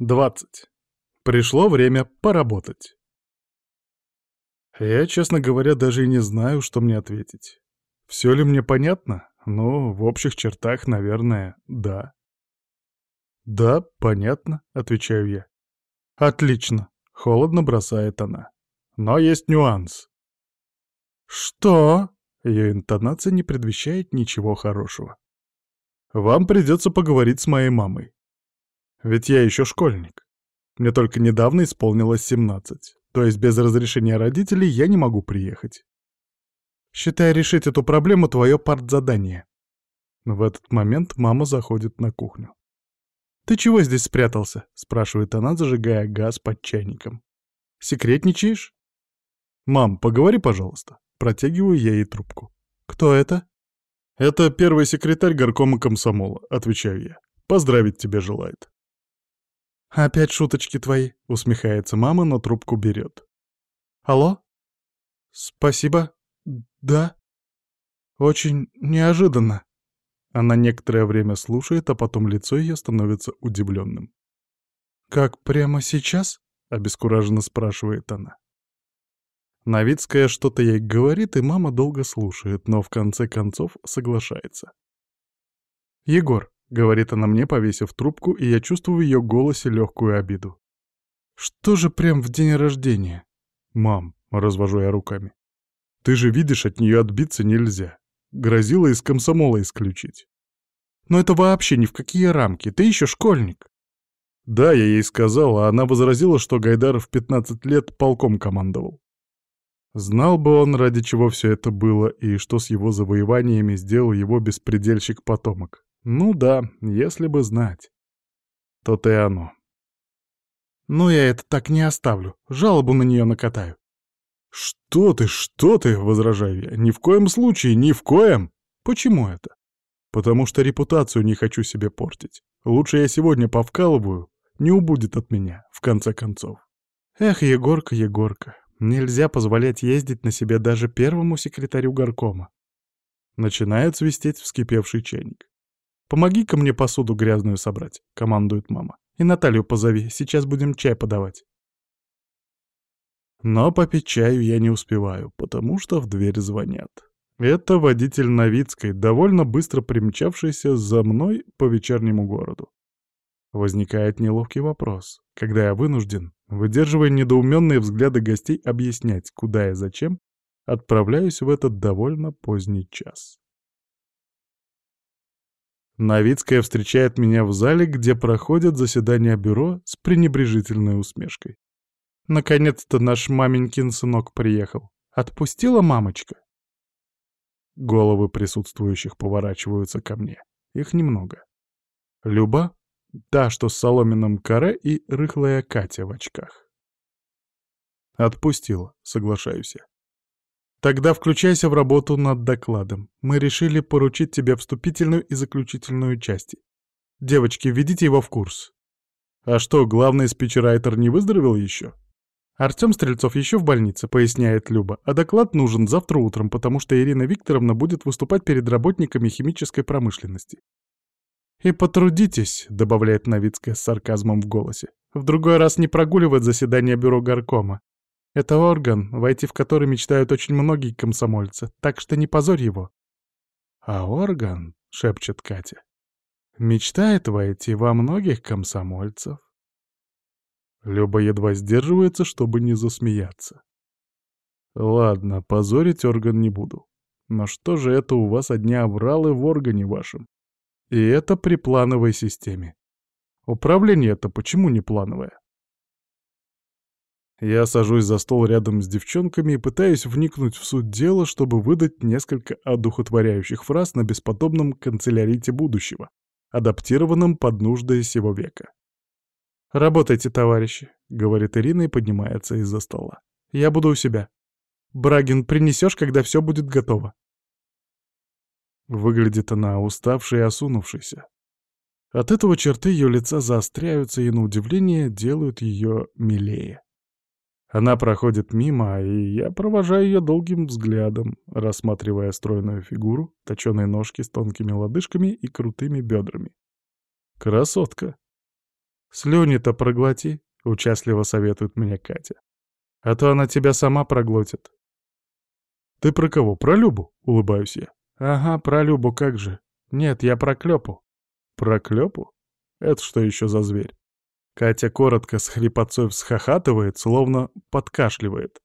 20. Пришло время поработать. Я, честно говоря, даже и не знаю, что мне ответить. Все ли мне понятно? Ну, в общих чертах, наверное, да. «Да, понятно», — отвечаю я. «Отлично», — холодно бросает она. «Но есть нюанс». «Что?» — ее интонация не предвещает ничего хорошего. «Вам придется поговорить с моей мамой. Ведь я еще школьник. Мне только недавно исполнилось 17, то есть без разрешения родителей я не могу приехать. Считай решить эту проблему твое партзадание. В этот момент мама заходит на кухню. «Ты чего здесь спрятался?» — спрашивает она, зажигая газ под чайником. «Секретничаешь?» «Мам, поговори, пожалуйста». Протягиваю я ей трубку. «Кто это?» «Это первый секретарь горкома комсомола», — отвечаю я. «Поздравить тебя желает». «Опять шуточки твои», — усмехается мама, но трубку берет. «Алло? Спасибо. Да. Очень неожиданно». Она некоторое время слушает, а потом лицо ее становится удивленным. «Как прямо сейчас?» — обескураженно спрашивает она. Новицкая что-то ей говорит, и мама долго слушает, но в конце концов соглашается. «Егор, — говорит она мне, повесив трубку, и я чувствую в ее голосе легкую обиду. «Что же прям в день рождения?» «Мам», — развожу я руками. «Ты же видишь, от нее отбиться нельзя. Грозила из комсомола исключить». «Но это вообще ни в какие рамки, ты еще школьник». Да, я ей сказал, а она возразила, что Гайдар в 15 лет полком командовал. Знал бы он, ради чего все это было, и что с его завоеваниями сделал его беспредельщик-потомок. Ну да, если бы знать. То-то и оно. Ну я это так не оставлю, жалобу на нее накатаю. «Что ты, что ты?» — возражаю я. «Ни в коем случае, ни в коем!» «Почему это?» «Потому что репутацию не хочу себе портить. Лучше я сегодня повкалываю, не убудет от меня, в конце концов». Эх, Егорка, Егорка, нельзя позволять ездить на себе даже первому секретарю горкома. Начинает свистеть вскипевший чайник. «Помоги-ка мне посуду грязную собрать», — командует мама. «И Наталью позови, сейчас будем чай подавать». Но попить чаю я не успеваю, потому что в дверь звонят. Это водитель Новицкой, довольно быстро примчавшийся за мной по вечернему городу. Возникает неловкий вопрос, когда я вынужден, выдерживая недоуменные взгляды гостей, объяснять, куда и зачем отправляюсь в этот довольно поздний час. Новицкая встречает меня в зале, где проходят заседания бюро с пренебрежительной усмешкой. Наконец-то наш маменькин сынок приехал. Отпустила мамочка? Головы присутствующих поворачиваются ко мне. Их немного. Люба, та, что с соломенным каре, и рыхлая Катя в очках. Отпустила, соглашаюсь я. Тогда включайся в работу над докладом. Мы решили поручить тебе вступительную и заключительную части. Девочки, введите его в курс. А что, главный спичрайтер не выздоровел еще? Артем Стрельцов еще в больнице, поясняет Люба, а доклад нужен завтра утром, потому что Ирина Викторовна будет выступать перед работниками химической промышленности. «И потрудитесь», — добавляет Новицкая с сарказмом в голосе, «в другой раз не прогуливать заседание бюро горкома. Это орган, войти в который мечтают очень многие комсомольцы, так что не позорь его. А орган, — шепчет Катя, — мечтает войти во многих комсомольцев. Люба едва сдерживается, чтобы не засмеяться. Ладно, позорить орган не буду. Но что же это у вас одни авралы в органе вашем? И это при плановой системе. Управление это почему не плановое? Я сажусь за стол рядом с девчонками и пытаюсь вникнуть в суть дела, чтобы выдать несколько одухотворяющих фраз на бесподобном канцелярите будущего, адаптированном под нужды сего века. «Работайте, товарищи», — говорит Ирина и поднимается из-за стола. «Я буду у себя. Брагин, принесешь, когда все будет готово». Выглядит она уставшей и осунувшейся. От этого черты ее лица заостряются и, на удивление, делают ее милее. Она проходит мимо, и я провожаю ее долгим взглядом, рассматривая стройную фигуру, точеные ножки с тонкими лодыжками и крутыми бедрами. Красотка. Слюни-то проглоти, участливо советует мне Катя. А то она тебя сама проглотит. Ты про кого? Про Любу? Улыбаюсь я. Ага, про Любу, как же. Нет, я про Клёпу. Про Клёпу? Это что еще за зверь? Катя коротко с хрипотцой всхохатывает, словно подкашливает.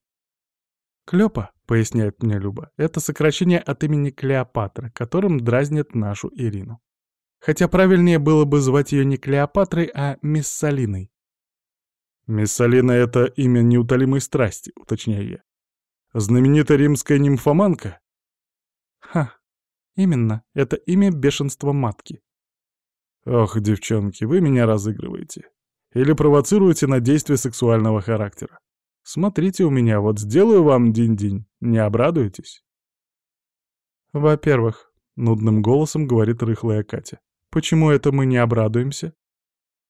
«Клёпа», — поясняет мне Люба, — это сокращение от имени Клеопатра, которым дразнит нашу Ирину. Хотя правильнее было бы звать ее не Клеопатрой, а Миссалиной. «Миссалина — это имя неутолимой страсти», — уточняю я. «Знаменитая римская нимфоманка?» «Ха, именно, это имя бешенства матки». «Ох, девчонки, вы меня разыгрываете. Или провоцируете на действия сексуального характера. Смотрите у меня, вот сделаю вам динь-динь, не обрадуетесь?» «Во-первых», — нудным голосом говорит рыхлая Катя, «почему это мы не обрадуемся?»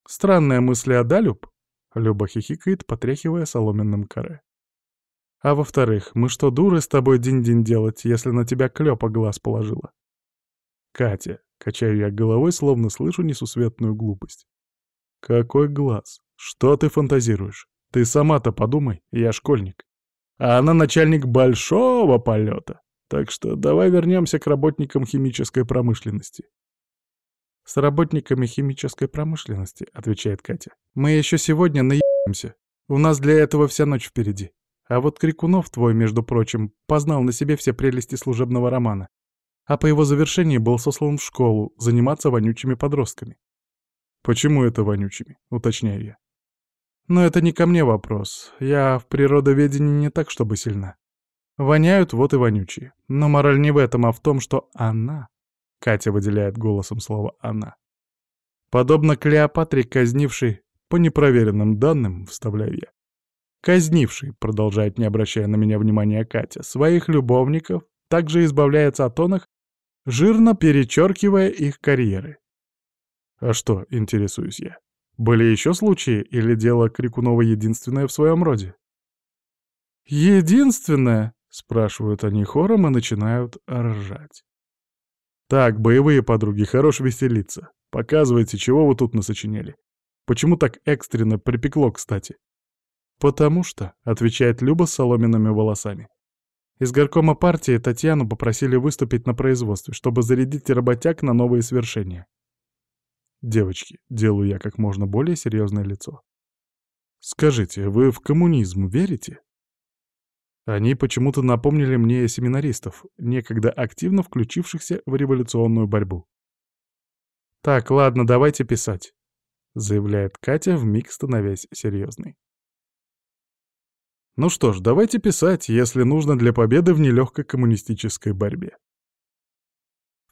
«Странная мысль, а да, Люб?» Люба хихикает, потряхивая соломенным коре. «А во-вторых, мы что, дуры с тобой динь-динь делать, если на тебя клёпа глаз положила?» «Катя», — качаю я головой, словно слышу несусветную глупость. «Какой глаз? Что ты фантазируешь? Ты сама-то подумай, я школьник. А она начальник большого полета. Так что давай вернемся к работникам химической промышленности. «С работниками химической промышленности», — отвечает Катя. «Мы еще сегодня наебаемся. У нас для этого вся ночь впереди. А вот Крикунов твой, между прочим, познал на себе все прелести служебного романа. А по его завершении был сослан в школу заниматься вонючими подростками». «Почему это вонючими?» — уточняю я. Но это не ко мне вопрос. Я в природоведении не так, чтобы сильна. Воняют, вот и вонючие. Но мораль не в этом, а в том, что она... Катя выделяет голосом слово «она». Подобно Клеопатре, казнившей, по непроверенным данным, вставляю я. Казнивший, продолжает, не обращая на меня внимания Катя, своих любовников, также избавляется от онах, жирно перечеркивая их карьеры. А что, интересуюсь я, были еще случаи, или дело Крикунова единственное в своем роде? «Единственное?» — спрашивают они хором и начинают ржать. «Так, боевые подруги, хорош веселиться. Показывайте, чего вы тут насочинели. Почему так экстренно припекло, кстати?» «Потому что», — отвечает Люба с соломенными волосами. Из горкома партии Татьяну попросили выступить на производстве, чтобы зарядить работяг на новые свершения. Девочки, делаю я как можно более серьезное лицо. Скажите, вы в коммунизм верите? Они почему-то напомнили мне семинаристов, некогда активно включившихся в революционную борьбу. «Так, ладно, давайте писать», — заявляет Катя, вмиг становясь серьезной. Ну что ж, давайте писать, если нужно для победы в нелегкой коммунистической борьбе.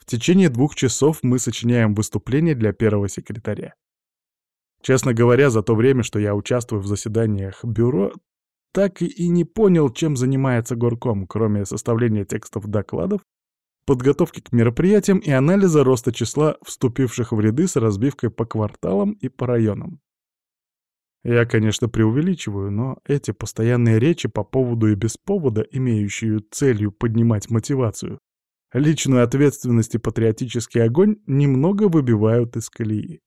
В течение двух часов мы сочиняем выступление для первого секретаря. Честно говоря, за то время, что я участвую в заседаниях бюро, так и не понял, чем занимается горком, кроме составления текстов докладов, подготовки к мероприятиям и анализа роста числа вступивших в ряды с разбивкой по кварталам и по районам. Я, конечно, преувеличиваю, но эти постоянные речи по поводу и без повода, имеющие целью поднимать мотивацию, личную ответственность и патриотический огонь немного выбивают из колеи.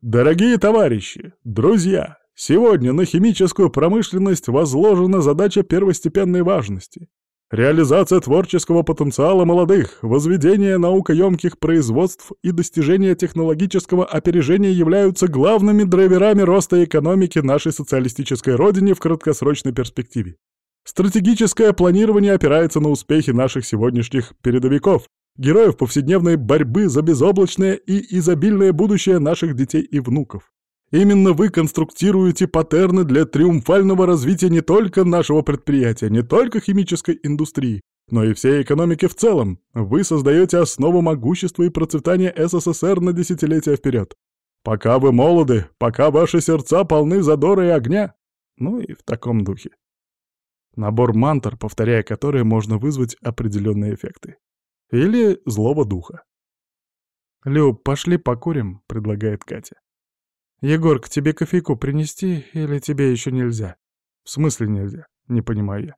Дорогие товарищи, друзья, сегодня на химическую промышленность возложена задача первостепенной важности. Реализация творческого потенциала молодых, возведение наукоемких производств и достижение технологического опережения являются главными драйверами роста экономики нашей социалистической родине в краткосрочной перспективе. Стратегическое планирование опирается на успехи наших сегодняшних передовиков, героев повседневной борьбы за безоблачное и изобильное будущее наших детей и внуков. Именно вы конструктируете паттерны для триумфального развития не только нашего предприятия, не только химической индустрии, но и всей экономики в целом. Вы создаете основу могущества и процветания СССР на десятилетия вперед. Пока вы молоды, пока ваши сердца полны задора и огня. Ну и в таком духе. Набор мантр, повторяя которые можно вызвать определенные эффекты. Или злого духа. «Люб, пошли покурим», — предлагает Катя. «Егор, к тебе кофейку принести или тебе еще нельзя?» «В смысле нельзя?» — не понимаю я.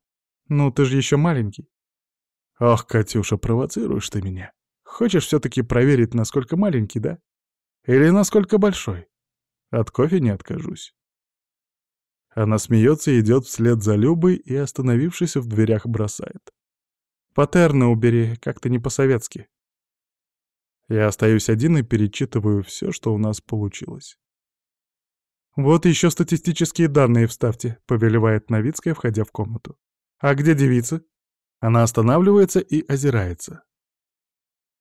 «Ну, ты же еще маленький». «Ох, Катюша, провоцируешь ты меня. Хочешь все-таки проверить, насколько маленький, да? Или насколько большой? От кофе не откажусь. Она смеется и идет вслед за Любой и, остановившись в дверях, бросает. «Патерны убери, как-то не по-советски». Я остаюсь один и перечитываю все, что у нас получилось. «Вот еще статистические данные вставьте», — повелевает Новицкая, входя в комнату. «А где девицы?» Она останавливается и озирается.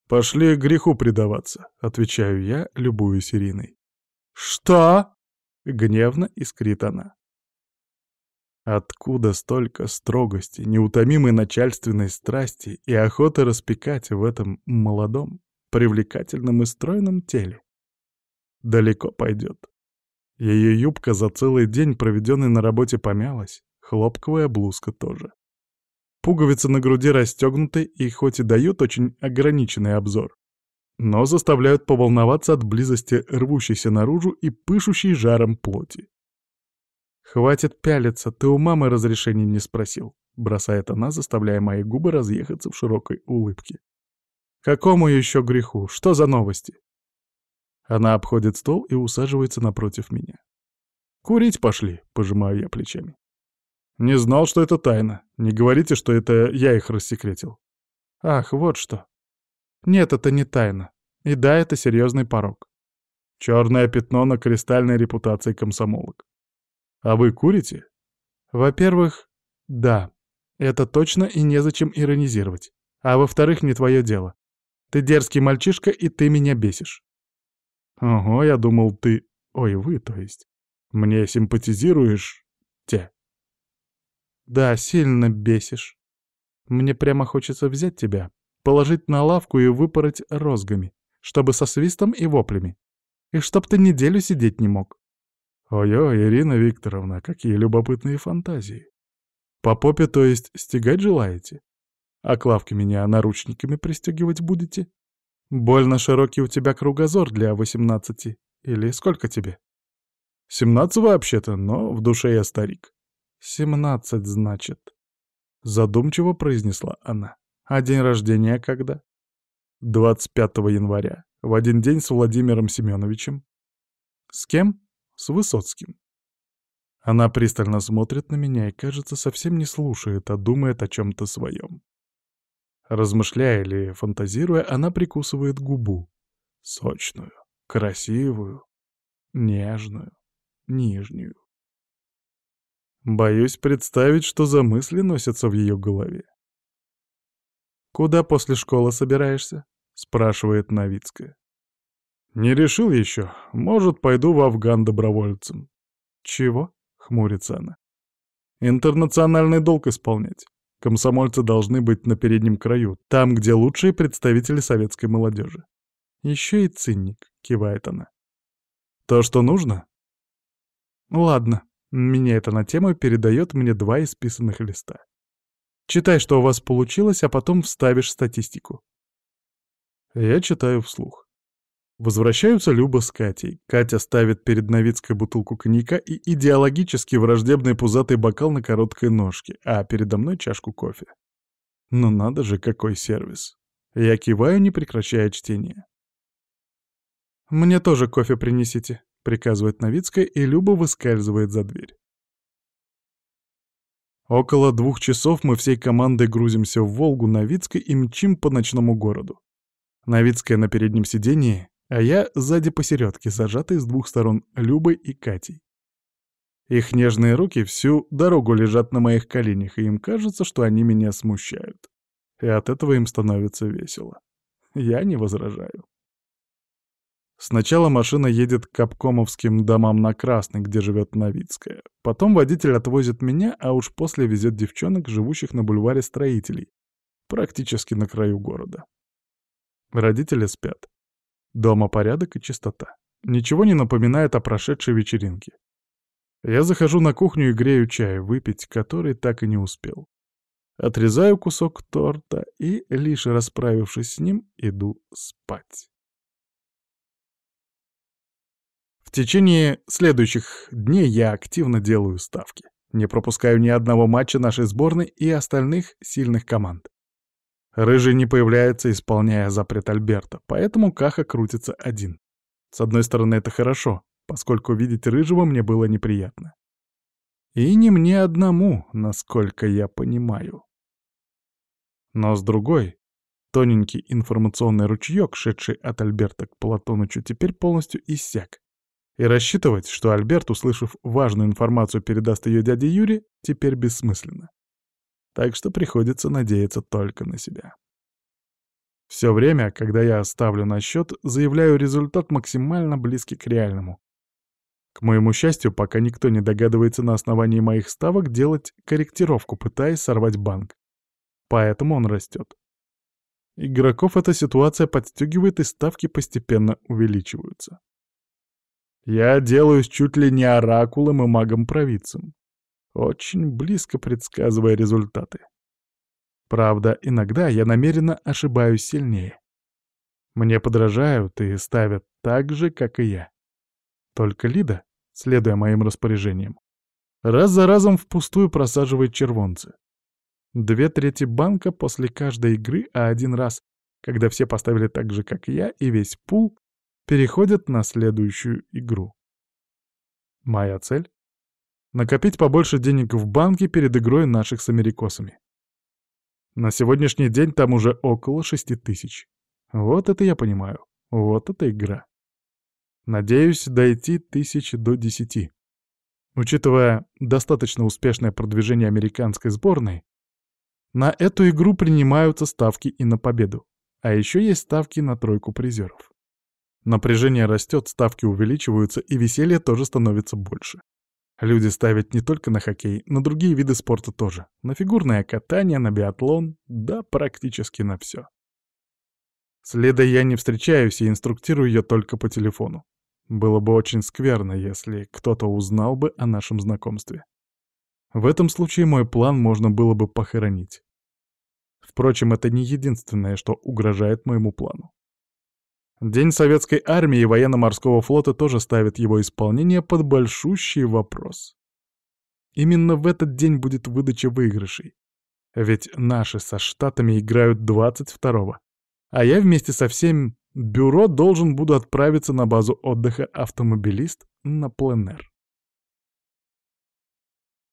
«Пошли греху предаваться», — отвечаю я, любуюсь Ириной. «Что?» — гневно искрит она. Откуда столько строгости, неутомимой начальственной страсти и охоты распекать в этом молодом, привлекательном и стройном теле? Далеко пойдет. Ее юбка за целый день, проведенный на работе, помялась, хлопковая блузка тоже. Пуговицы на груди расстегнуты и хоть и дают очень ограниченный обзор, но заставляют поволноваться от близости рвущейся наружу и пышущей жаром плоти. «Хватит пялиться, ты у мамы разрешения не спросил», — бросает она, заставляя мои губы разъехаться в широкой улыбке. «Какому еще греху? Что за новости?» Она обходит стол и усаживается напротив меня. «Курить пошли», — пожимаю я плечами. «Не знал, что это тайна. Не говорите, что это я их рассекретил». «Ах, вот что. Нет, это не тайна. И да, это серьезный порог. Черное пятно на кристальной репутации комсомолок. А вы курите? Во-первых, да. Это точно и незачем иронизировать. А во-вторых, не твое дело. Ты дерзкий мальчишка, и ты меня бесишь. Ого, я думал, ты... Ой, вы, то есть. Мне симпатизируешь те. Да, сильно бесишь. Мне прямо хочется взять тебя, положить на лавку и выпороть розгами, чтобы со свистом и воплями. И чтоб ты неделю сидеть не мог. Ой-ой, Ирина Викторовна, какие любопытные фантазии. По попе, то есть, стегать желаете? А к лавке меня наручниками пристегивать будете? Больно широкий у тебя кругозор для восемнадцати. Или сколько тебе? Семнадцать вообще-то, но в душе я старик. Семнадцать, значит. Задумчиво произнесла она. А день рождения когда? 25 января, в один день с Владимиром Семеновичем. С кем? С Высоцким. Она пристально смотрит на меня и, кажется, совсем не слушает, а думает о чем-то своем. Размышляя или фантазируя, она прикусывает губу. Сочную, красивую, нежную, нижнюю. Боюсь представить, что за мысли носятся в ее голове. «Куда после школы собираешься?» — спрашивает Новицкая. «Не решил еще. Может, пойду в Афган добровольцем». «Чего?» — хмурится она. «Интернациональный долг исполнять. Комсомольцы должны быть на переднем краю, там, где лучшие представители советской молодежи». «Еще и цинник», — кивает она. «То, что нужно?» «Ладно», — меняет она тему и передает мне два исписанных листа. Читай, что у вас получилось, а потом вставишь статистику. Я читаю вслух. Возвращаются Люба с Катей. Катя ставит перед Новицкой бутылку коньяка и идеологически враждебный пузатый бокал на короткой ножке, а передо мной чашку кофе. Ну надо же, какой сервис. Я киваю, не прекращая чтение. «Мне тоже кофе принесите», — приказывает Новицкая, и Люба выскальзывает за дверь. Около двух часов мы всей командой грузимся в Волгу Новицкой и мчим по ночному городу. Новицкая на переднем сидении, а я сзади посередке, зажатый с двух сторон Любой и Катей. Их нежные руки всю дорогу лежат на моих коленях, и им кажется, что они меня смущают. И от этого им становится весело. Я не возражаю. Сначала машина едет к обкомовским домам на Красной, где живет Новицкая. Потом водитель отвозит меня, а уж после везет девчонок, живущих на бульваре строителей, практически на краю города. Родители спят. Дома порядок и чистота. Ничего не напоминает о прошедшей вечеринке. Я захожу на кухню и грею чай, выпить который так и не успел. Отрезаю кусок торта и, лишь расправившись с ним, иду спать. В течение следующих дней я активно делаю ставки. Не пропускаю ни одного матча нашей сборной и остальных сильных команд. Рыжий не появляется, исполняя запрет Альберта, поэтому Каха крутится один. С одной стороны, это хорошо. поскольку видеть Рыжего мне было неприятно. И не мне одному, насколько я понимаю. Но с другой, тоненький информационный ручеек, шедший от Альберта к Платонычу, теперь полностью иссяк. И рассчитывать, что Альберт, услышав важную информацию, передаст ее дяде Юре, теперь бессмысленно. Так что приходится надеяться только на себя. Все время, когда я ставлю на счет, заявляю результат максимально близкий к реальному. К моему счастью, пока никто не догадывается на основании моих ставок делать корректировку, пытаясь сорвать банк. Поэтому он растет. Игроков эта ситуация подстегивает, и ставки постепенно увеличиваются. Я делаюсь чуть ли не оракулом и магом-провидцем, очень близко предсказывая результаты. Правда, иногда я намеренно ошибаюсь сильнее. Мне подражают и ставят так же, как и я. Только Лида, следуя моим распоряжениям, раз за разом впустую просаживает червонцы. Две трети банка после каждой игры, а один раз, когда все поставили так же, как я, и весь пул, переходят на следующую игру. Моя цель — накопить побольше денег в банке перед игрой наших с америкосами. На сегодняшний день там уже около шести тысяч. Вот это я понимаю. Вот это игра. Надеюсь дойти тысячи до десяти. Учитывая достаточно успешное продвижение американской сборной, на эту игру принимаются ставки и на победу. А еще есть ставки на тройку призеров. Напряжение растет, ставки увеличиваются, и веселье тоже становится больше. Люди ставят не только на хоккей, на другие виды спорта тоже. На фигурное катание, на биатлон, да практически на все. С Ледой я не встречаюсь и инструктирую ее только по телефону. Было бы очень скверно, если кто-то узнал бы о нашем знакомстве. В этом случае мой план можно было бы похоронить. Впрочем, это не единственное, что угрожает моему плану. День советской армии и военно-морского флота тоже ставит его исполнение под большущий вопрос. Именно в этот день будет выдача выигрышей. Ведь наши со Штатами играют 22-го. А я вместе со всем бюро должен буду отправиться на базу отдыха автомобилист на пленэр.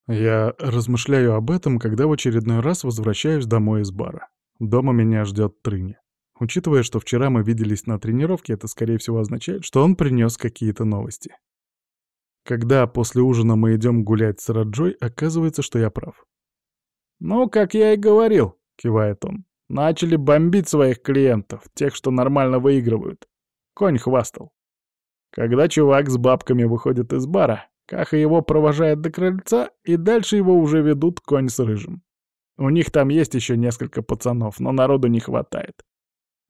Я размышляю об этом, когда в очередной раз возвращаюсь домой из бара. Дома меня ждет Трыни. Учитывая, что вчера мы виделись на тренировке, это, скорее всего, означает, что он принес какие-то новости. Когда после ужина мы идем гулять с Раджой, оказывается, что я прав. «Ну, как я и говорил», — кивает он. «Начали бомбить своих клиентов, тех, что нормально выигрывают. Конь хвастал. Когда чувак с бабками выходит из бара, Каха его провожает до крыльца, и дальше его уже ведут конь с рыжим. У них там есть еще несколько пацанов, но народу не хватает.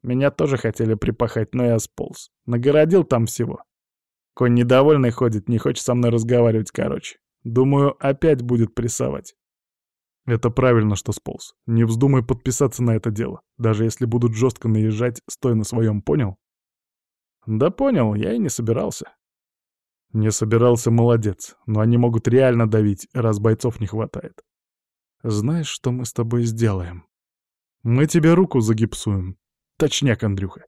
Меня тоже хотели припахать, но я сполз. Нагородил там всего. Конь недовольный ходит, не хочет со мной разговаривать, короче. Думаю, опять будет прессовать. Это правильно, что сполз. Не вздумай подписаться на это дело. Даже если будут жестко наезжать, стой на своем, понял? Да понял, я и не собирался. Не собирался, молодец. Но они могут реально давить, раз бойцов не хватает. Знаешь, что мы с тобой сделаем? Мы тебе руку загипсуем, Точняк, Андрюха.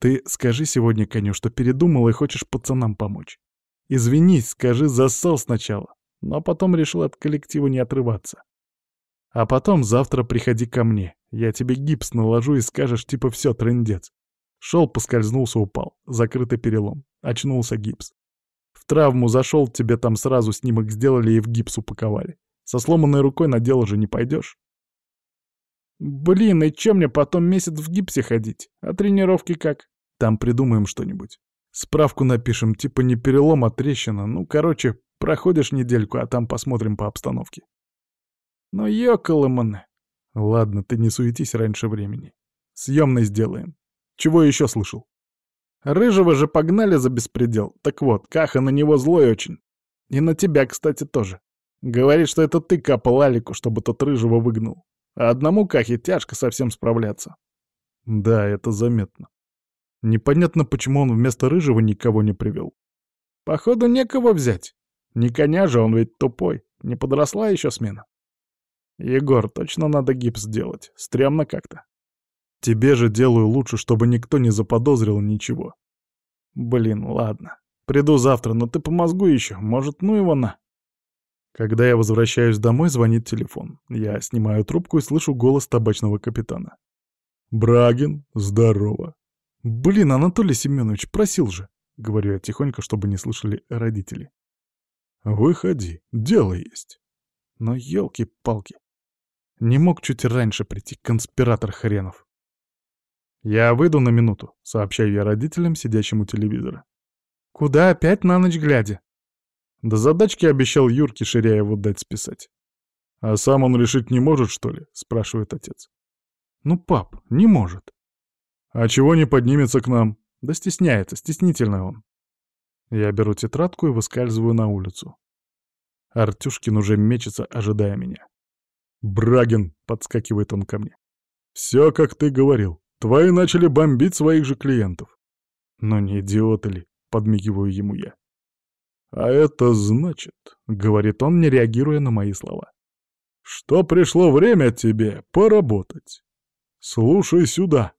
Ты скажи сегодня коню, что передумал и хочешь пацанам помочь. Извинись, скажи, засал сначала, но потом решил от коллектива не отрываться. А потом завтра приходи ко мне, я тебе гипс наложу и скажешь, типа, все, трындец. Шел, поскользнулся, упал. Закрытый перелом. Очнулся гипс. В травму зашел, тебе там сразу снимок сделали и в гипс упаковали. Со сломанной рукой на дело же не пойдешь. Блин, и чем мне потом месяц в гипсе ходить? А тренировки как? Там придумаем что-нибудь. Справку напишем, типа не перелом, а трещина. Ну, короче, проходишь недельку, а там посмотрим по обстановке. Ну, ёкаломаны. Ладно, ты не суетись раньше времени. Съемный сделаем. Чего еще слышал? Рыжего же погнали за беспредел. Так вот, Каха на него злой очень. И на тебя, кстати, тоже. Говорит, что это ты капал Алику, чтобы тот Рыжего выгнал. А одному Кахе тяжко совсем справляться. Да, это заметно. Непонятно, почему он вместо Рыжего никого не привел. Походу, некого взять. Не коня же, он ведь тупой. Не подросла еще смена. Егор, точно надо гипс делать. Стремно как-то. Тебе же делаю лучше, чтобы никто не заподозрил ничего. Блин, ладно. Приду завтра, но ты по мозгу еще. Может, ну его на. Когда я возвращаюсь домой, звонит телефон. Я снимаю трубку и слышу голос табачного капитана. «Брагин, здорово!» «Блин, Анатолий Семенович, просил же!» — говорю я тихонько, чтобы не слышали родители. «Выходи, дело есть». Но елки-палки. Не мог чуть раньше прийти, конспиратор хренов. «Я выйду на минуту», — сообщаю я родителям, сидящим у телевизора. «Куда опять на ночь глядя?» До задачки обещал Юрке Ширяеву дать списать. «А сам он решить не может, что ли?» — спрашивает отец. «Ну, пап, не может». «А чего не поднимется к нам?» «Да стесняется, стеснительный он». Я беру тетрадку и выскальзываю на улицу. Артюшкин уже мечется, ожидая меня. «Брагин!» — подскакивает он ко мне. «Все, как ты говорил. Твои начали бомбить своих же клиентов». «Ну не идиоты ли?» — подмигиваю ему я. «А это значит», — говорит он, не реагируя на мои слова, «что пришло время тебе поработать. Слушай сюда».